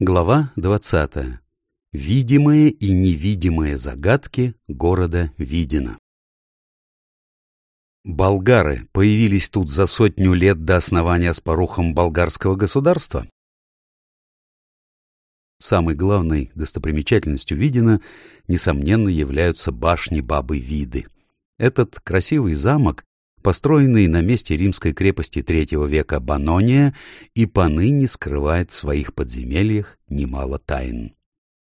Глава 20. Видимые и невидимые загадки города Видина. Болгары появились тут за сотню лет до основания с порухом болгарского государства? Самой главной достопримечательностью Видина, несомненно, являются башни Бабы Виды. Этот красивый замок построенный на месте римской крепости III века Банония, и поныне скрывает в своих подземельях немало тайн.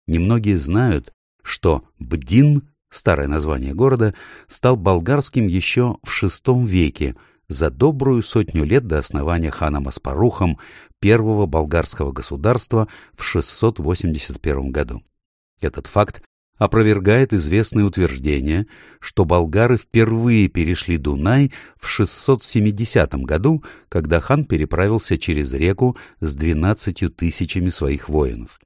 Немногие знают, что Бдин, старое название города, стал болгарским еще в VI веке, за добрую сотню лет до основания ханом Аспарухом первого болгарского государства в 681 году. Этот факт опровергает известное утверждение, что болгары впервые перешли Дунай в 670 году, когда хан переправился через реку с двенадцатью тысячами своих воинов.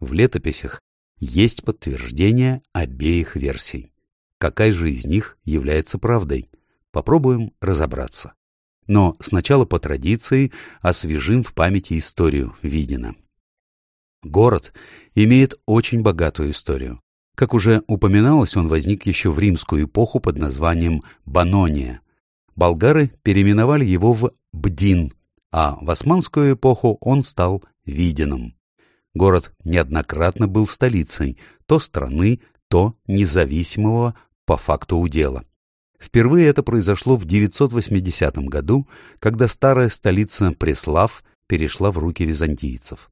В летописях есть подтверждение обеих версий. Какая же из них является правдой? Попробуем разобраться. Но сначала по традиции освежим в памяти историю Видина. Город имеет очень богатую историю. Как уже упоминалось, он возник еще в римскую эпоху под названием Банония. Болгары переименовали его в Бдин, а в османскую эпоху он стал Видином. Город неоднократно был столицей то страны, то независимого по факту удела. Впервые это произошло в 980 году, когда старая столица Преслав перешла в руки византийцев.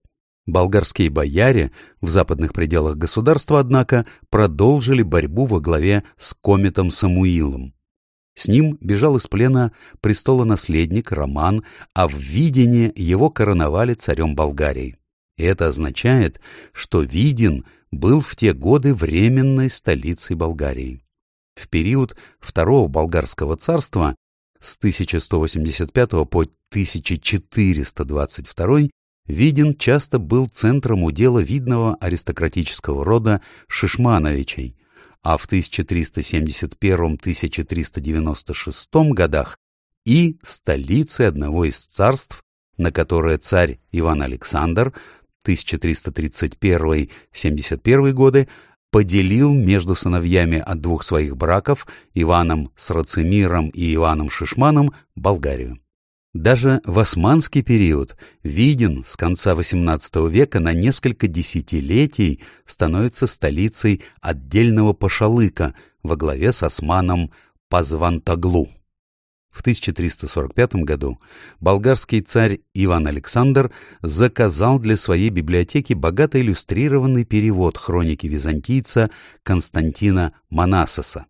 Болгарские бояре в западных пределах государства, однако, продолжили борьбу во главе с кометом Самуилом. С ним бежал из плена престолонаследник Роман, а в Видине его короновали царем Болгарии. Это означает, что Видин был в те годы временной столицей Болгарии. В период Второго Болгарского царства с 1185 по 1422 Видин часто был центром удела видного аристократического рода Шишмановичей, а в 1371-1396 годах и столицей одного из царств, на которое царь Иван Александр 1331-71 годы поделил между сыновьями от двух своих браков Иваном Срацимиром и Иваном Шишманом Болгарию. Даже в османский период Виден с конца XVIII века на несколько десятилетий становится столицей отдельного пашалыка во главе с османом Пазвантаглу. В 1345 году болгарский царь Иван Александр заказал для своей библиотеки богато иллюстрированный перевод хроники византийца Константина Манасоса.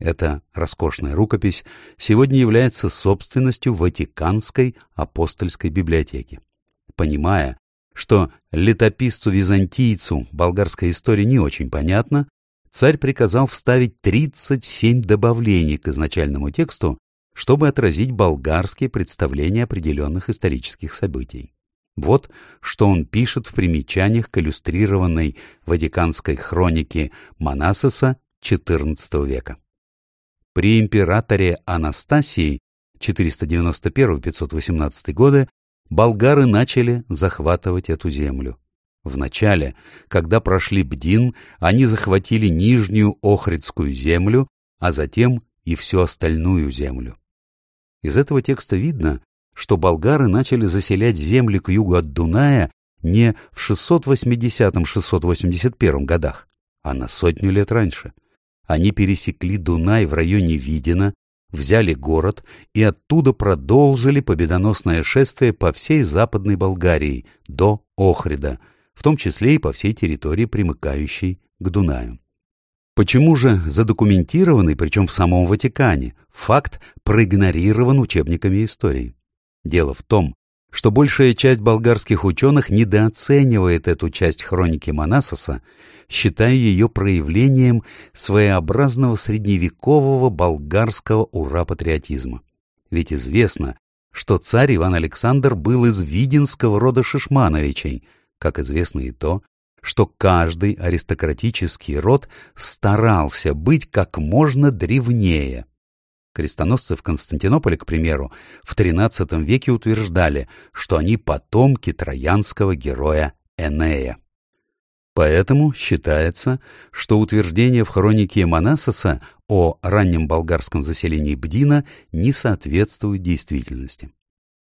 Эта роскошная рукопись сегодня является собственностью Ватиканской апостольской библиотеки. Понимая, что летописцу-византийцу болгарская история не очень понятна, царь приказал вставить 37 добавлений к изначальному тексту, чтобы отразить болгарские представления определенных исторических событий. Вот что он пишет в примечаниях к иллюстрированной Ватиканской хронике Манасоса XIV века. При императоре Анастасии 491-518 годы болгары начали захватывать эту землю. Вначале, когда прошли Бдин, они захватили Нижнюю Охридскую землю, а затем и всю остальную землю. Из этого текста видно, что болгары начали заселять земли к югу от Дуная не в 680-681 годах, а на сотню лет раньше – они пересекли Дунай в районе Видина, взяли город и оттуда продолжили победоносное шествие по всей Западной Болгарии до Охрида, в том числе и по всей территории, примыкающей к Дунаю. Почему же задокументированный, причем в самом Ватикане, факт проигнорирован учебниками истории? Дело в том, что большая часть болгарских ученых недооценивает эту часть хроники Манасоса, считая ее проявлением своеобразного средневекового болгарского ура-патриотизма. Ведь известно, что царь Иван Александр был из видинского рода Шишмановичей, как известно и то, что каждый аристократический род старался быть как можно древнее – Крестоносцы в Константинополе, к примеру, в XIII веке утверждали, что они потомки троянского героя Энея. Поэтому считается, что утверждение в хронике Манасоса о раннем болгарском заселении Бдина не соответствует действительности.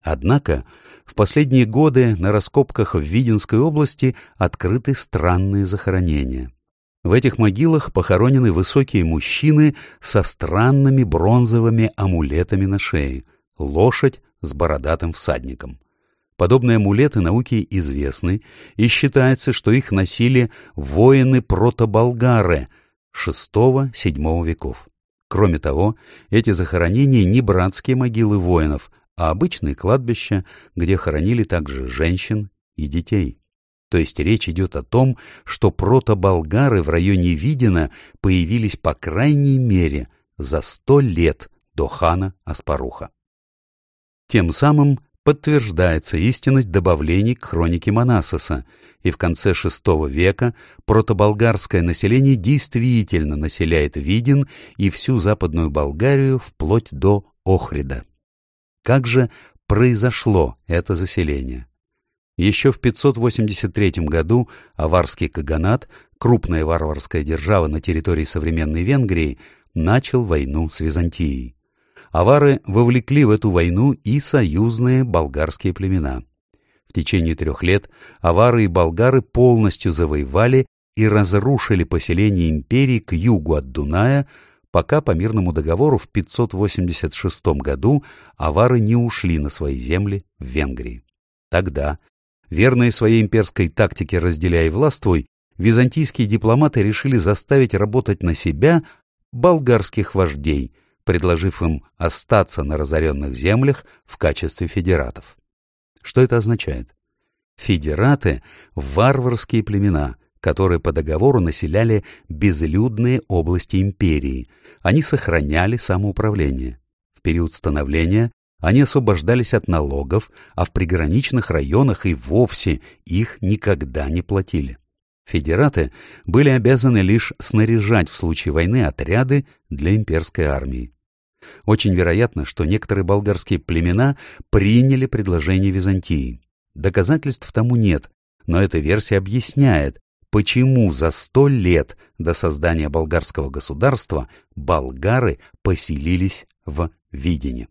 Однако в последние годы на раскопках в Виденской области открыты странные захоронения. В этих могилах похоронены высокие мужчины со странными бронзовыми амулетами на шее, лошадь с бородатым всадником. Подобные амулеты науке известны, и считается, что их носили воины-протоболгары VI-VII веков. Кроме того, эти захоронения не братские могилы воинов, а обычные кладбища, где хоронили также женщин и детей. То есть речь идет о том, что протоболгары в районе Видина появились по крайней мере за сто лет до хана Аспаруха. Тем самым подтверждается истинность добавлений к хронике Манасоса, и в конце VI века протоболгарское население действительно населяет Видин и всю Западную Болгарию вплоть до Охрида. Как же произошло это заселение? Еще в 583 году аварский каганат, крупная варварская держава на территории современной Венгрии, начал войну с Византией. Авары вовлекли в эту войну и союзные болгарские племена. В течение трех лет авары и болгары полностью завоевали и разрушили поселение империи к югу от Дуная, пока по мирному договору в 586 году авары не ушли на свои земли в Венгрии. Тогда, верные своей имперской тактике разделяя и властвуй, византийские дипломаты решили заставить работать на себя болгарских вождей, предложив им остаться на разоренных землях в качестве федератов. Что это означает? Федераты — варварские племена, которые по договору населяли безлюдные области империи. Они сохраняли самоуправление. В период становления они освобождались от налогов, а в приграничных районах и вовсе их никогда не платили. Федераты были обязаны лишь снаряжать в случае войны отряды для имперской армии. Очень вероятно, что некоторые болгарские племена приняли предложение Византии. Доказательств тому нет, но эта версия объясняет, почему за сто лет до создания болгарского государства болгары поселились в Видине.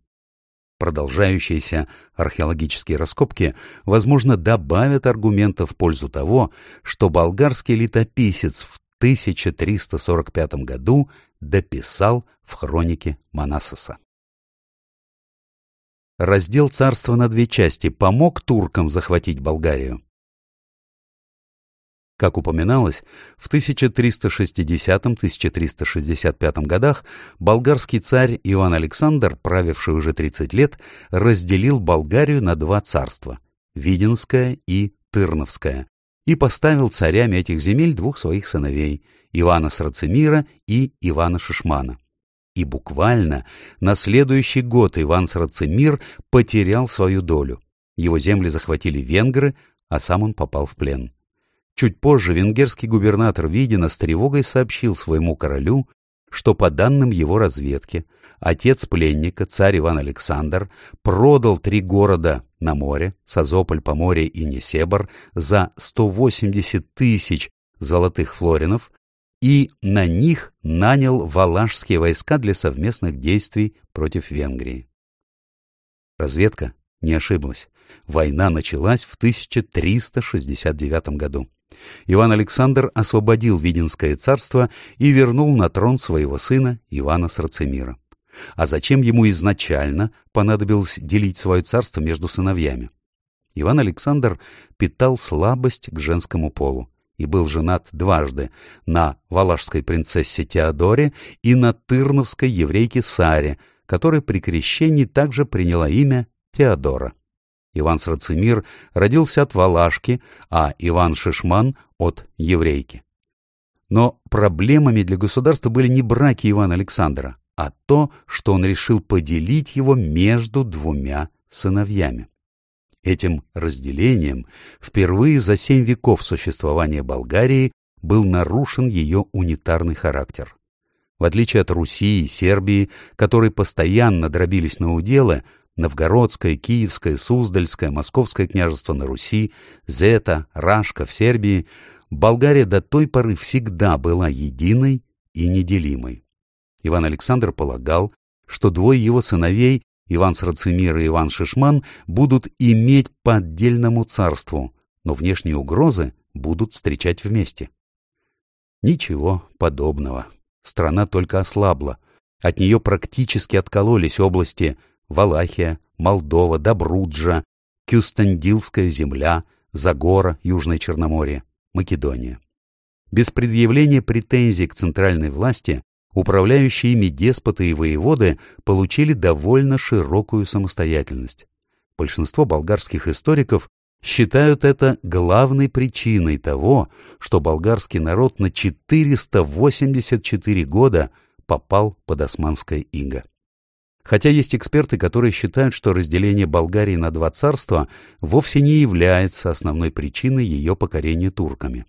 Продолжающиеся археологические раскопки, возможно, добавят аргументов в пользу того, что болгарский летописец в 1345 году дописал в хронике Манасоса. Раздел царства на две части помог туркам захватить Болгарию. Как упоминалось, в 1360-1365 годах болгарский царь Иван Александр, правивший уже 30 лет, разделил Болгарию на два царства – Виденское и Тырновское, и поставил царями этих земель двух своих сыновей – Ивана Срацемира и Ивана Шишмана. И буквально на следующий год Иван Срацемир потерял свою долю. Его земли захватили венгры, а сам он попал в плен. Чуть позже венгерский губернатор Видина с тревогой сообщил своему королю, что по данным его разведки, отец пленника, царь Иван Александр, продал три города на море, Созополь, Поморье и Несебр, за 180 тысяч золотых флоринов и на них нанял валашские войска для совместных действий против Венгрии. Разведка не ошиблась. Война началась в 1369 году. Иван Александр освободил Виденское царство и вернул на трон своего сына Ивана Срацемира. А зачем ему изначально понадобилось делить свое царство между сыновьями? Иван Александр питал слабость к женскому полу и был женат дважды на валашской принцессе Теодоре и на тырновской еврейке Саре, которая при крещении также приняла имя Теодора. Иван Срацимир родился от Валашки, а Иван Шишман — от еврейки. Но проблемами для государства были не браки Ивана Александра, а то, что он решил поделить его между двумя сыновьями. Этим разделением впервые за семь веков существования Болгарии был нарушен ее унитарный характер. В отличие от Руси и Сербии, которые постоянно дробились на уделы, Новгородское, Киевское, Суздальское, Московское княжество на Руси, Зета, Рашка в Сербии, Болгария до той поры всегда была единой и неделимой. Иван Александр полагал, что двое его сыновей, Иван Срацимир и Иван Шишман, будут иметь по отдельному царству, но внешние угрозы будут встречать вместе. Ничего подобного. Страна только ослабла. От нее практически откололись области Валахия, Молдова, Добруджа, Кюстендилская земля, Загора, Южное Черноморье, Македония. Без предъявления претензий к центральной власти управляющие ими деспоты и воеводы получили довольно широкую самостоятельность. Большинство болгарских историков считают это главной причиной того, что болгарский народ на 484 года попал под османское иго. Хотя есть эксперты, которые считают, что разделение Болгарии на два царства вовсе не является основной причиной ее покорения турками.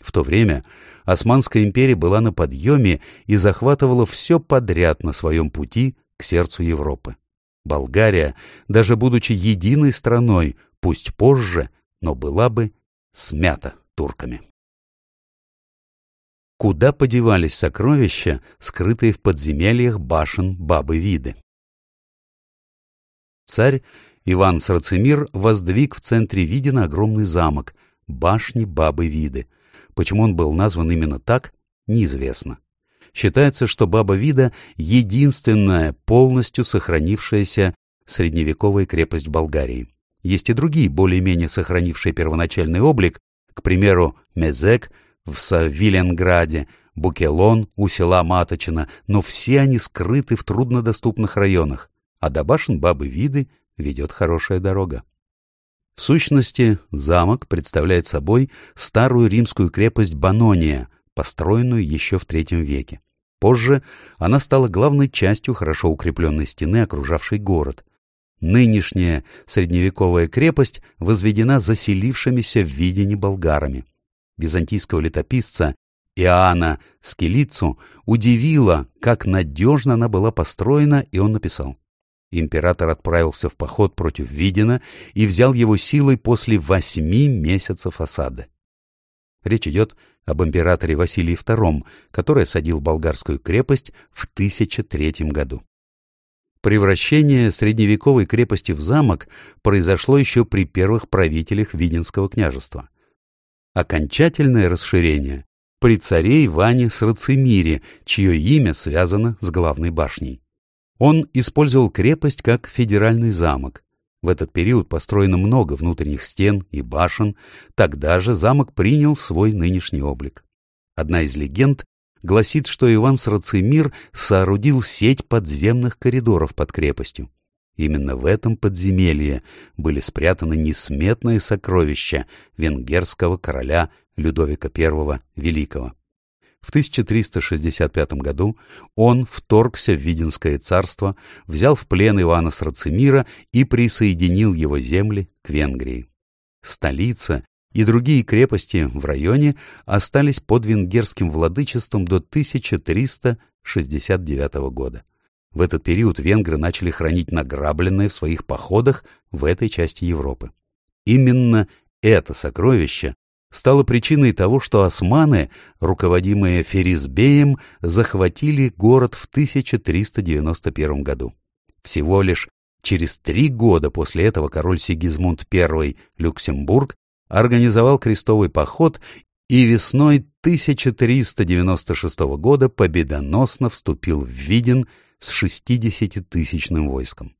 В то время Османская империя была на подъеме и захватывала все подряд на своем пути к сердцу Европы. Болгария, даже будучи единой страной, пусть позже, но была бы смята турками. Куда подевались сокровища, скрытые в подземельях башен Бабы Виды? Царь Иван Сарцемир воздвиг в центре Видина огромный замок, башни Бабы Виды. Почему он был назван именно так, неизвестно. Считается, что Баба Вида — единственная полностью сохранившаяся средневековая крепость Болгарии. Есть и другие, более-менее сохранившие первоначальный облик, к примеру, Мезек в Савиленграде, Букелон у села Маточина, но все они скрыты в труднодоступных районах, а до башен Бабы Виды ведет хорошая дорога. В сущности, замок представляет собой старую римскую крепость Банония, построенную еще в III веке. Позже она стала главной частью хорошо укрепленной стены, окружавшей город. Нынешняя средневековая крепость возведена заселившимися в Видине болгарами. Византийского летописца Иоанна Скелицу удивило, как надежно она была построена, и он написал. Император отправился в поход против Видина и взял его силой после восьми месяцев осады. Речь идет об императоре Василии II, который осадил болгарскую крепость в 1003 году. Превращение средневековой крепости в замок произошло еще при первых правителях Виденского княжества. Окончательное расширение при царе Иване Срацимире, чье имя связано с главной башней. Он использовал крепость как федеральный замок. В этот период построено много внутренних стен и башен, тогда же замок принял свой нынешний облик. Одна из легенд гласит, что Иван Срацимир соорудил сеть подземных коридоров под крепостью. Именно в этом подземелье были спрятаны несметные сокровища венгерского короля Людовика I Великого. В 1365 году он вторгся в Виденское царство, взял в плен Ивана Срацимира и присоединил его земли к Венгрии. Столица и другие крепости в районе остались под венгерским владычеством до 1369 года. В этот период венгры начали хранить награбленное в своих походах в этой части Европы. Именно это сокровище стало причиной того, что османы, руководимые Феризбеем, захватили город в 1391 году. Всего лишь через три года после этого король Сигизмунд I Люксембург организовал крестовый поход и весной 1396 года победоносно вступил в Виден с 60-тысячным войском.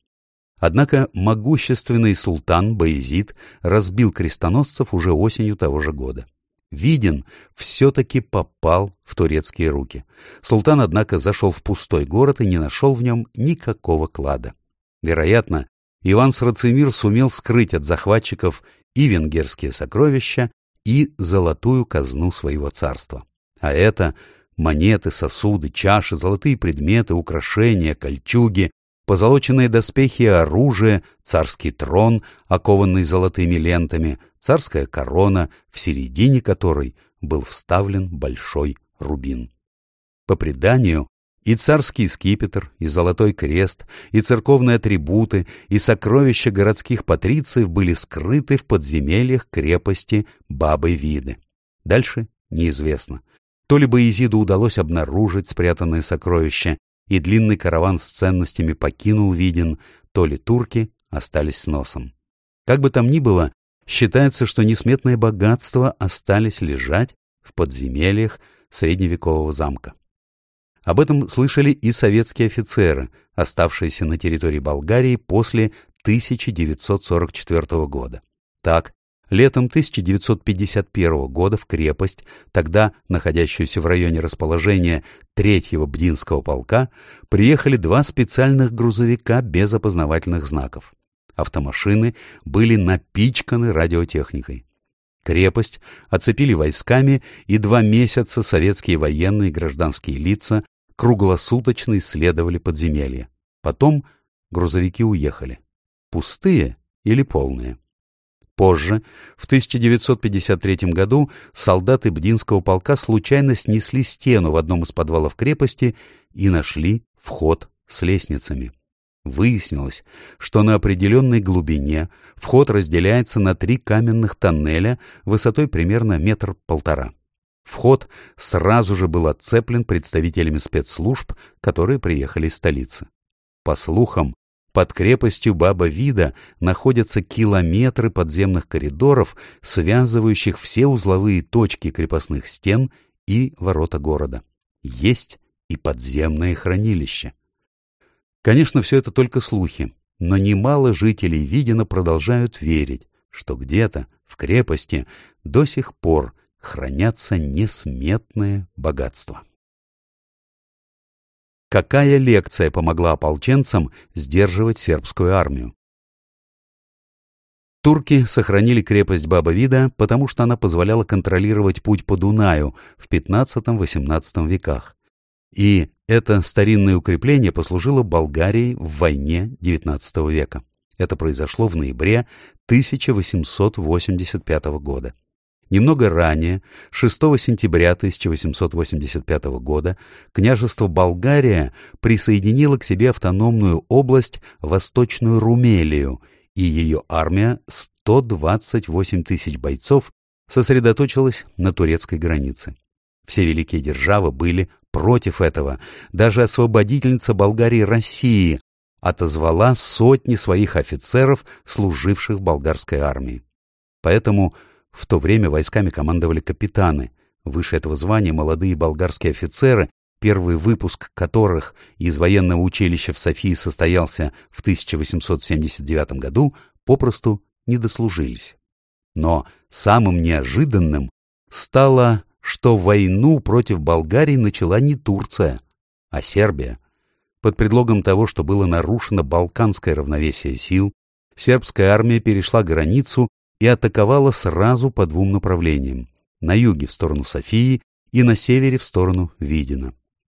Однако могущественный султан Баезид разбил крестоносцев уже осенью того же года. Виден все-таки попал в турецкие руки. Султан, однако, зашел в пустой город и не нашел в нем никакого клада. Вероятно, Иван Срацимир сумел скрыть от захватчиков и венгерские сокровища, и золотую казну своего царства. А это монеты, сосуды, чаши, золотые предметы, украшения, кольчуги, позолоченные доспехи и оружие, царский трон, окованный золотыми лентами, царская корона, в середине которой был вставлен большой рубин. По преданию, И царский скипетр, и золотой крест, и церковные атрибуты, и сокровища городских патрициев были скрыты в подземельях крепости Бабы Виды. Дальше неизвестно. То ли Боязиду удалось обнаружить спрятанные сокровища, и длинный караван с ценностями покинул Виден, то ли турки остались с носом. Как бы там ни было, считается, что несметные богатства остались лежать в подземельях средневекового замка. Об этом слышали и советские офицеры, оставшиеся на территории Болгарии после 1944 года. Так, летом 1951 года в крепость, тогда находящуюся в районе расположения третьего Бдинского полка, приехали два специальных грузовика без опознавательных знаков. Автомашины были напичканы радиотехникой. Крепость оцепили войсками, и два месяца советские военные и гражданские лица круглосуточно исследовали подземелье. Потом грузовики уехали. Пустые или полные? Позже, в 1953 году, солдаты Бдинского полка случайно снесли стену в одном из подвалов крепости и нашли вход с лестницами. Выяснилось, что на определенной глубине вход разделяется на три каменных тоннеля высотой примерно метр-полтора. Вход сразу же был отцеплен представителями спецслужб, которые приехали из столицы. По слухам, под крепостью Баба Вида находятся километры подземных коридоров, связывающих все узловые точки крепостных стен и ворота города. Есть и подземное хранилище. Конечно, все это только слухи, но немало жителей Видина продолжают верить, что где-то в крепости до сих пор хранятся несметные богатства. Какая лекция помогла ополченцам сдерживать сербскую армию? Турки сохранили крепость Баба-Вида, потому что она позволяла контролировать путь по Дунаю в XV-XVIII веках. И это старинное укрепление послужило Болгарии в войне XIX века. Это произошло в ноябре 1885 года. Немного ранее, 6 сентября 1885 года, княжество Болгария присоединило к себе автономную область Восточную Румелию, и ее армия 128 тысяч бойцов сосредоточилась на турецкой границе. Все великие державы были против этого. Даже освободительница Болгарии России отозвала сотни своих офицеров, служивших в болгарской армии. Поэтому в то время войсками командовали капитаны. Выше этого звания молодые болгарские офицеры, первый выпуск которых из военного училища в Софии состоялся в 1879 году, попросту не дослужились. Но самым неожиданным стало, что войну против Болгарии начала не Турция, а Сербия. Под предлогом того, что было нарушено балканское равновесие сил, сербская армия перешла границу и атаковала сразу по двум направлениям — на юге в сторону Софии и на севере в сторону Видина.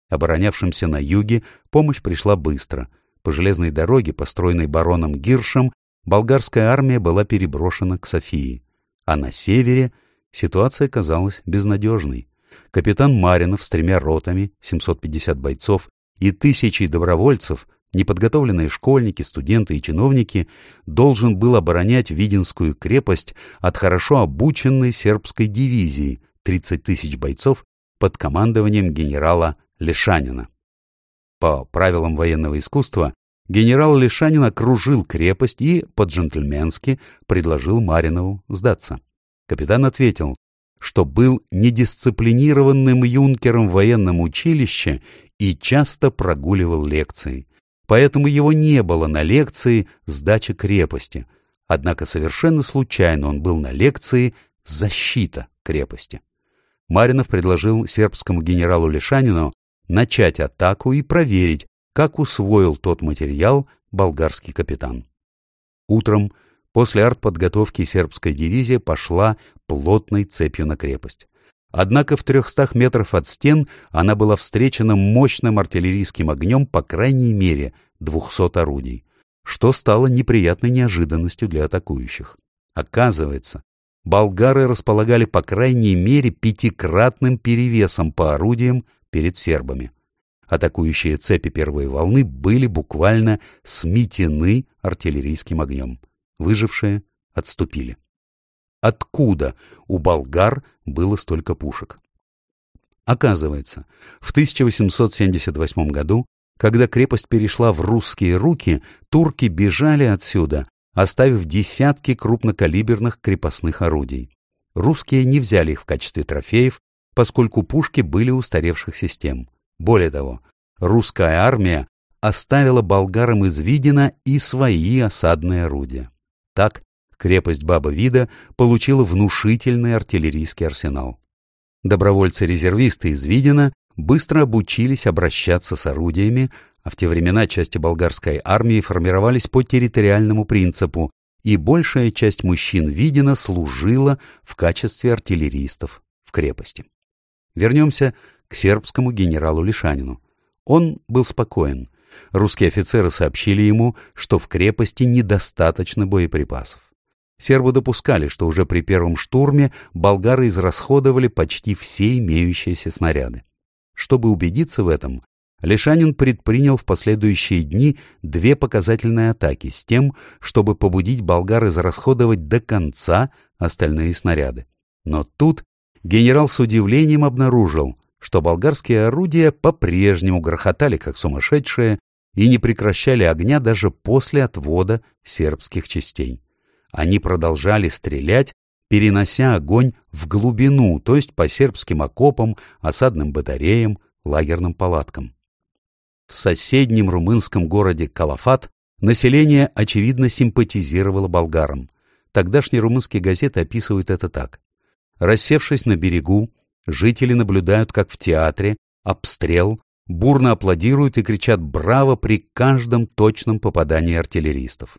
Оборонявшимся на юге помощь пришла быстро. По железной дороге, построенной бароном Гиршем, болгарская армия была переброшена к Софии. А на севере ситуация казалась безнадежной. Капитан Маринов с тремя ротами, 750 бойцов и тысячей добровольцев Неподготовленные школьники, студенты и чиновники должен был оборонять Виденскую крепость от хорошо обученной сербской дивизии 30 тысяч бойцов под командованием генерала Лешанина. По правилам военного искусства генерал Лешанин окружил крепость и по-джентльменски предложил Маринову сдаться. Капитан ответил, что был недисциплинированным юнкером в военном училище и часто прогуливал лекции поэтому его не было на лекции «Сдача крепости». Однако совершенно случайно он был на лекции «Защита крепости». Маринов предложил сербскому генералу Лишанину начать атаку и проверить, как усвоил тот материал болгарский капитан. Утром после артподготовки сербская дивизия пошла плотной цепью на крепость. Однако в трехстах метров от стен она была встречена мощным артиллерийским огнем по крайней мере двухсот орудий, что стало неприятной неожиданностью для атакующих. Оказывается, болгары располагали по крайней мере пятикратным перевесом по орудиям перед сербами. Атакующие цепи первой волны были буквально сметены артиллерийским огнем. Выжившие отступили. Откуда у болгар было столько пушек? Оказывается, в 1878 году, когда крепость перешла в русские руки, турки бежали отсюда, оставив десятки крупнокалиберных крепостных орудий. Русские не взяли их в качестве трофеев, поскольку пушки были устаревших систем. Более того, русская армия оставила болгарам из Видина и свои осадные орудия. Так, крепость Баба-Вида получила внушительный артиллерийский арсенал. Добровольцы-резервисты из Видина быстро обучились обращаться с орудиями, а в те времена части болгарской армии формировались по территориальному принципу, и большая часть мужчин Видина служила в качестве артиллеристов в крепости. Вернемся к сербскому генералу Лишанину. Он был спокоен. Русские офицеры сообщили ему, что в крепости недостаточно боеприпасов. Сербы допускали, что уже при первом штурме болгары израсходовали почти все имеющиеся снаряды. Чтобы убедиться в этом, Лишанин предпринял в последующие дни две показательные атаки с тем, чтобы побудить болгар израсходовать до конца остальные снаряды. Но тут генерал с удивлением обнаружил, что болгарские орудия по-прежнему грохотали как сумасшедшие и не прекращали огня даже после отвода сербских частей. Они продолжали стрелять, перенося огонь в глубину, то есть по сербским окопам, осадным батареям, лагерным палаткам. В соседнем румынском городе Калафат население, очевидно, симпатизировало болгарам. Тогдашние румынские газеты описывают это так. Рассевшись на берегу, жители наблюдают, как в театре, обстрел, бурно аплодируют и кричат «Браво!» при каждом точном попадании артиллеристов.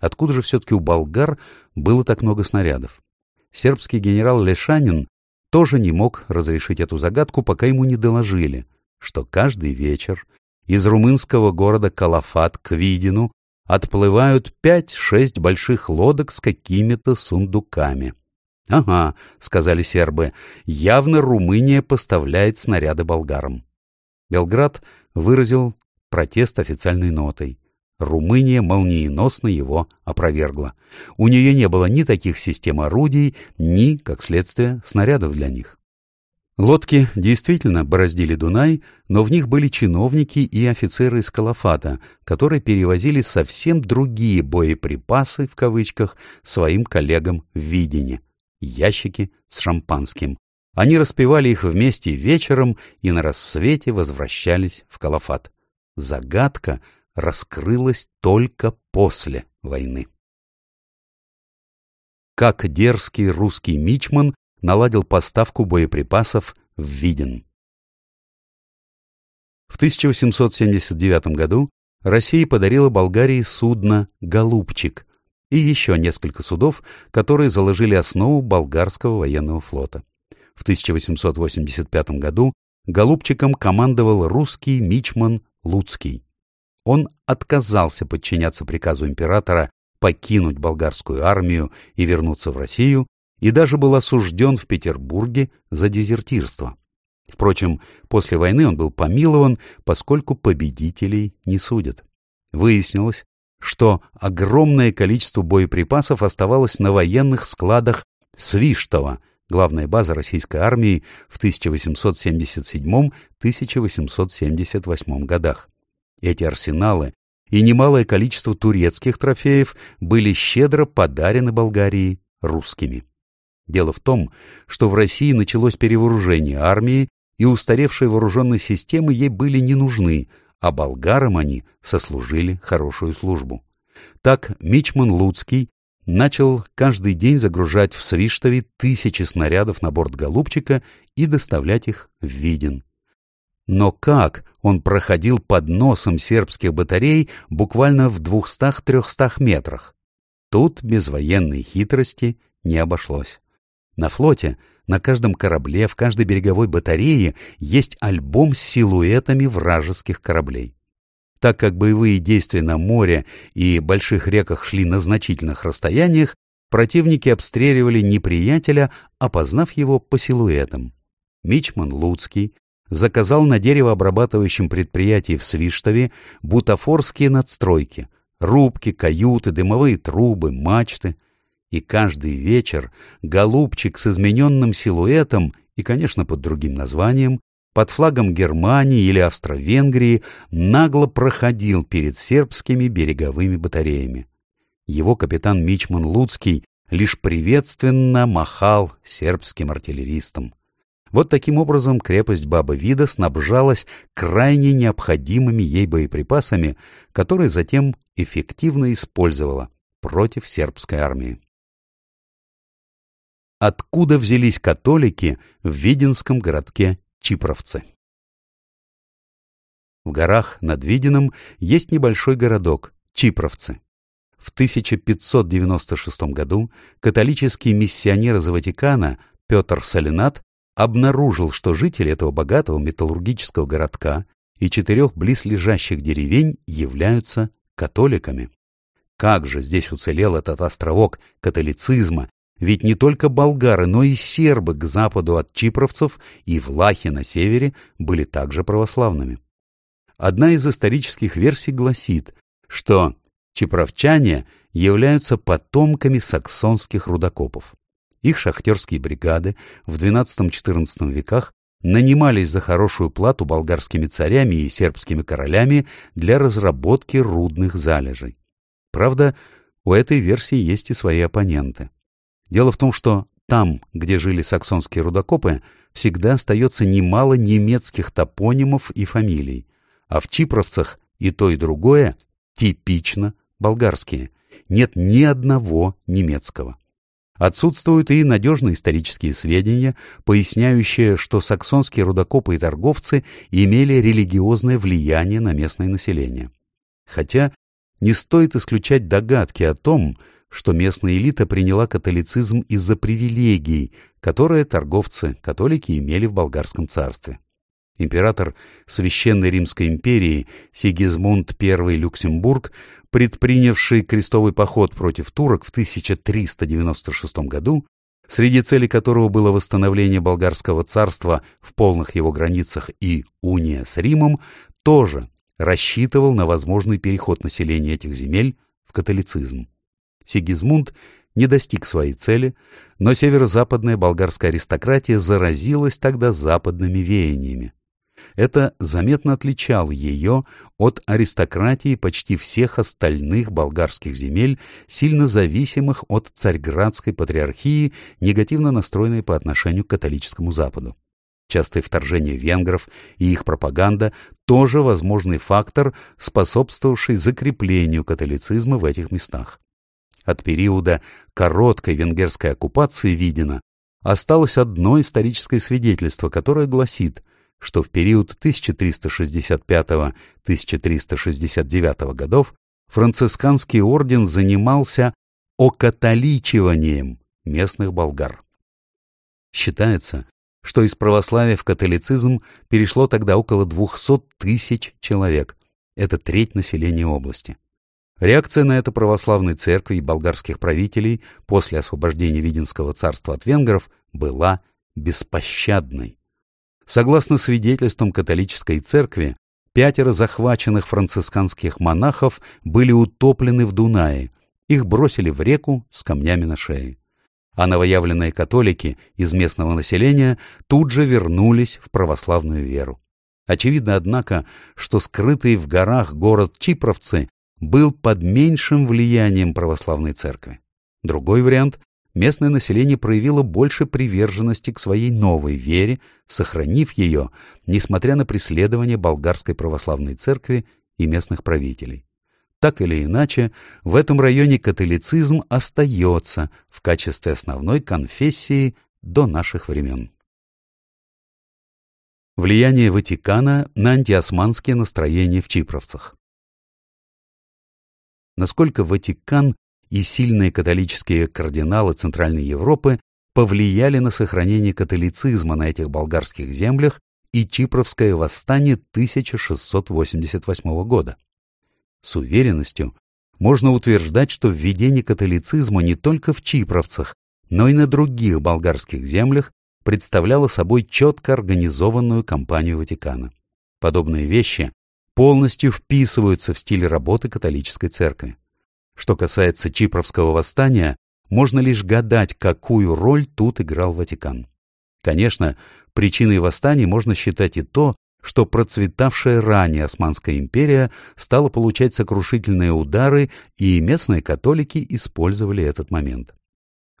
Откуда же все-таки у болгар было так много снарядов? Сербский генерал Лешанин тоже не мог разрешить эту загадку, пока ему не доложили, что каждый вечер из румынского города Калафат к Видину отплывают пять-шесть больших лодок с какими-то сундуками. — Ага, — сказали сербы, — явно Румыния поставляет снаряды болгарам. Белград выразил протест официальной нотой. Румыния молниеносно его опровергла. У нее не было ни таких систем орудий, ни, как следствие, снарядов для них. Лодки действительно бороздили Дунай, но в них были чиновники и офицеры из Калафата, которые перевозили совсем другие «боеприпасы» в кавычках своим коллегам в Видине — ящики с шампанским. Они распивали их вместе вечером и на рассвете возвращались в Калафат. Загадка — раскрылась только после войны. Как дерзкий русский мичман наладил поставку боеприпасов в Виден. В 1879 году Россия подарила Болгарии судно «Голубчик» и еще несколько судов, которые заложили основу болгарского военного флота. В 1885 году «Голубчиком» командовал русский мичман Луцкий он отказался подчиняться приказу императора покинуть болгарскую армию и вернуться в Россию, и даже был осужден в Петербурге за дезертирство. Впрочем, после войны он был помилован, поскольку победителей не судят. Выяснилось, что огромное количество боеприпасов оставалось на военных складах Свиштова, главная база российской армии в 1877-1878 годах. Эти арсеналы и немалое количество турецких трофеев были щедро подарены Болгарии русскими. Дело в том, что в России началось перевооружение армии, и устаревшие вооруженные системы ей были не нужны, а болгарам они сослужили хорошую службу. Так Мичман Луцкий начал каждый день загружать в Свиштове тысячи снарядов на борт «Голубчика» и доставлять их в Виден. Но как он проходил под носом сербских батарей буквально в двухстах-трехстах метрах? Тут без военной хитрости не обошлось. На флоте, на каждом корабле, в каждой береговой батарее есть альбом с силуэтами вражеских кораблей. Так как боевые действия на море и больших реках шли на значительных расстояниях, противники обстреливали неприятеля, опознав его по силуэтам. Мичман Луцкий заказал на деревообрабатывающем предприятии в Свиштове бутафорские надстройки, рубки, каюты, дымовые трубы, мачты. И каждый вечер голубчик с измененным силуэтом и, конечно, под другим названием, под флагом Германии или Австро-Венгрии нагло проходил перед сербскими береговыми батареями. Его капитан Мичман Луцкий лишь приветственно махал сербским артиллеристам. Вот таким образом крепость Баба Вида снабжалась крайне необходимыми ей боеприпасами, которые затем эффективно использовала против сербской армии. Откуда взялись католики в Виденском городке Чипровцы? В горах над Видином есть небольшой городок Чипровцы. В 1596 году католический миссионер из Ватикана Петр Солинат обнаружил, что жители этого богатого металлургического городка и четырех близлежащих деревень являются католиками. Как же здесь уцелел этот островок католицизма, ведь не только болгары, но и сербы к западу от чипровцев и влахи на севере были также православными. Одна из исторических версий гласит, что чипровчане являются потомками саксонских рудокопов. Их шахтерские бригады в XII-XIV веках нанимались за хорошую плату болгарскими царями и сербскими королями для разработки рудных залежей. Правда, у этой версии есть и свои оппоненты. Дело в том, что там, где жили саксонские рудокопы, всегда остается немало немецких топонимов и фамилий, а в Чипровцах и то, и другое типично болгарские. Нет ни одного немецкого. Отсутствуют и надежные исторические сведения, поясняющие, что саксонские рудокопы и торговцы имели религиозное влияние на местное население. Хотя не стоит исключать догадки о том, что местная элита приняла католицизм из-за привилегий, которые торговцы-католики имели в болгарском царстве. Император Священной Римской империи Сигизмунд I Люксембург предпринявший крестовый поход против турок в 1396 году, среди целей которого было восстановление болгарского царства в полных его границах и уния с Римом, тоже рассчитывал на возможный переход населения этих земель в католицизм. Сигизмунд не достиг своей цели, но северо-западная болгарская аристократия заразилась тогда западными веяниями. Это заметно отличало ее от аристократии почти всех остальных болгарских земель, сильно зависимых от царьградской патриархии, негативно настроенной по отношению к католическому Западу. Частые вторжения венгров и их пропаганда – тоже возможный фактор, способствовавший закреплению католицизма в этих местах. От периода короткой венгерской оккупации Видина осталось одно историческое свидетельство, которое гласит – что в период 1365-1369 годов францисканский орден занимался окатоличиванием местных болгар. Считается, что из православия в католицизм перешло тогда около 200 тысяч человек. Это треть населения области. Реакция на это православной церкви и болгарских правителей после освобождения Виденского царства от венгров была беспощадной. Согласно свидетельствам католической церкви, пятеро захваченных францисканских монахов были утоплены в Дунае, их бросили в реку с камнями на шее. А новоявленные католики из местного населения тут же вернулись в православную веру. Очевидно, однако, что скрытый в горах город Чипровцы был под меньшим влиянием православной церкви. Другой вариант местное население проявило больше приверженности к своей новой вере, сохранив ее, несмотря на преследование болгарской православной церкви и местных правителей. Так или иначе, в этом районе католицизм остается в качестве основной конфессии до наших времен. Влияние Ватикана на антиосманские настроения в чипровцах Насколько Ватикан и сильные католические кардиналы Центральной Европы повлияли на сохранение католицизма на этих болгарских землях и Чипровское восстание 1688 года. С уверенностью можно утверждать, что введение католицизма не только в Чипровцах, но и на других болгарских землях представляла собой четко организованную кампанию Ватикана. Подобные вещи полностью вписываются в стиль работы католической церкви. Что касается Чипровского восстания, можно лишь гадать, какую роль тут играл Ватикан. Конечно, причиной восстания можно считать и то, что процветавшая ранее Османская империя стала получать сокрушительные удары, и местные католики использовали этот момент.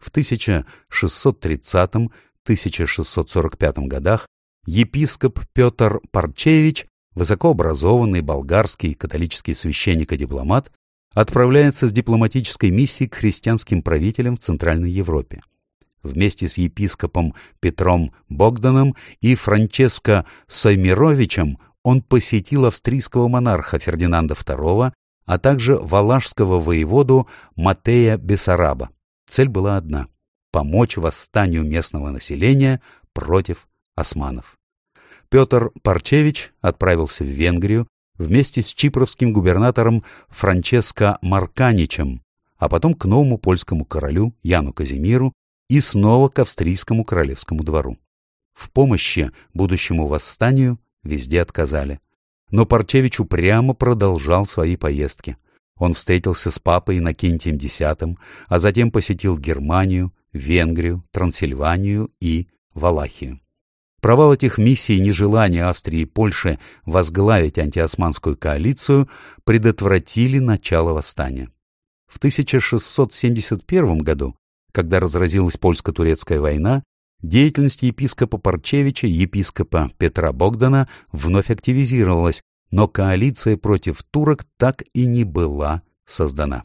В 1630-1645 годах епископ Петр Парчевич, высокообразованный болгарский католический священник и дипломат, отправляется с дипломатической миссией к христианским правителям в Центральной Европе. Вместе с епископом Петром Богданом и Франческо Соймировичем он посетил австрийского монарха Фердинанда II, а также валашского воеводу Матея Бессараба. Цель была одна – помочь восстанию местного населения против османов. Петр Парчевич отправился в Венгрию вместе с чипровским губернатором Франческо Марканичем, а потом к новому польскому королю Яну Казимиру и снова к австрийскому королевскому двору. В помощи будущему восстанию везде отказали. Но Парчевич упрямо продолжал свои поездки. Он встретился с папой Иннокентием X, а затем посетил Германию, Венгрию, Трансильванию и Валахию. Провал этих миссий и нежелание Австрии и Польши возглавить антиосманскую коалицию предотвратили начало восстания. В 1671 году, когда разразилась польско-турецкая война, деятельность епископа Парчевича и епископа Петра Богдана вновь активизировалась, но коалиция против турок так и не была создана.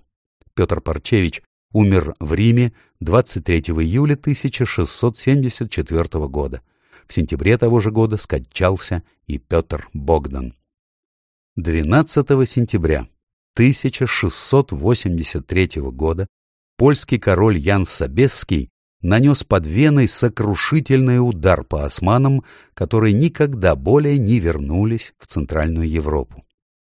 Петр Парчевич умер в Риме 23 июля 1674 года. В сентябре того же года скончался и Петр Богдан. 12 сентября 1683 года польский король Ян Собесский нанес под Веной сокрушительный удар по османам, которые никогда более не вернулись в Центральную Европу.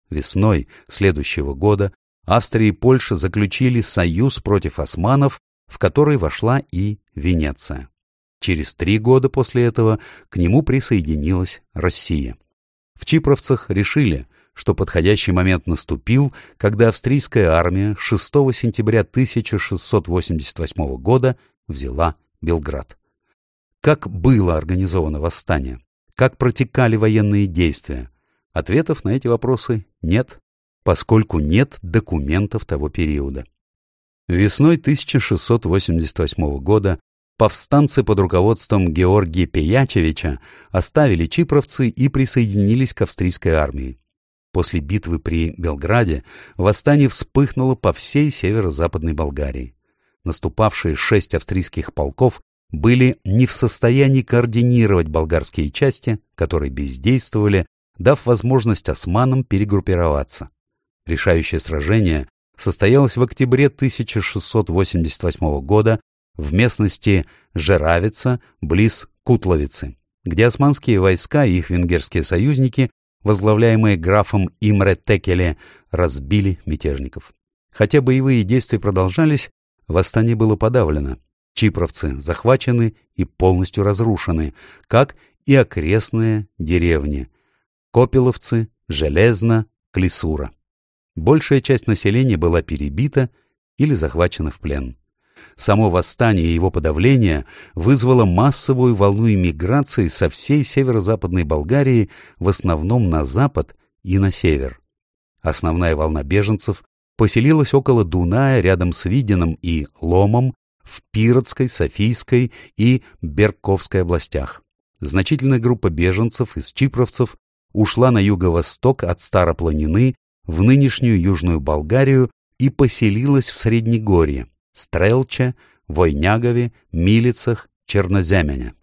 Весной следующего года Австрия и Польша заключили союз против османов, в который вошла и Венеция. Через три года после этого к нему присоединилась Россия. В Чипровцах решили, что подходящий момент наступил, когда австрийская армия 6 сентября 1688 года взяла Белград. Как было организовано восстание? Как протекали военные действия? Ответов на эти вопросы нет, поскольку нет документов того периода. Весной 1688 года повстанцы под руководством Георгия Пеячевича оставили чипровцы и присоединились к австрийской армии. После битвы при Белграде восстание вспыхнуло по всей северо-западной Болгарии наступавшие шесть австрийских полков были не в состоянии координировать болгарские части, которые бездействовали, дав возможность османам перегруппироваться. Решающее сражение состоялось в октябре 1688 года в местности Жеравица, близ Кутловицы, где османские войска и их венгерские союзники, возглавляемые графом Имре Текеле, разбили мятежников. Хотя боевые действия продолжались, Восстание было подавлено. Чипровцы захвачены и полностью разрушены, как и окрестные деревни. Копиловцы, Железно, Клисура. Большая часть населения была перебита или захвачена в плен. Само восстание и его подавление вызвало массовую волну иммиграции со всей северо-западной Болгарии, в основном на запад и на север. Основная волна беженцев поселилась около Дуная рядом с Видином и Ломом в Пиротской, Софийской и Берковской областях. Значительная группа беженцев из чипровцев ушла на юго-восток от Старопланины в нынешнюю Южную Болгарию и поселилась в Среднегорье, Стрелче, Войнягове, Милицах, Черноземяне.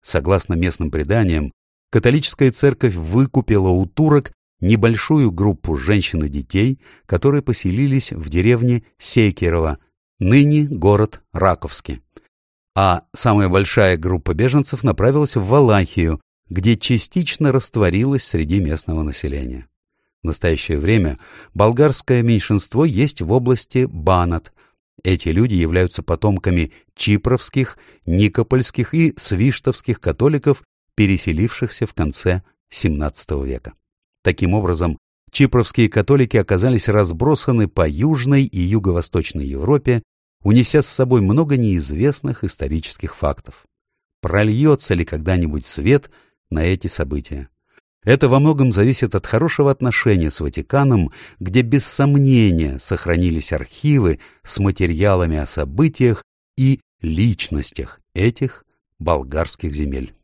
Согласно местным преданиям, католическая церковь выкупила у турок небольшую группу женщин и детей, которые поселились в деревне Сейкерово, ныне город Раковский. А самая большая группа беженцев направилась в Валахию, где частично растворилась среди местного населения. В настоящее время болгарское меньшинство есть в области Банат, Эти люди являются потомками чипровских, никопольских и свиштовских католиков, переселившихся в конце XVII века. Таким образом, чипровские католики оказались разбросаны по Южной и Юго-Восточной Европе, унеся с собой много неизвестных исторических фактов. Прольется ли когда-нибудь свет на эти события? Это во многом зависит от хорошего отношения с Ватиканом, где без сомнения сохранились архивы с материалами о событиях и личностях этих болгарских земель.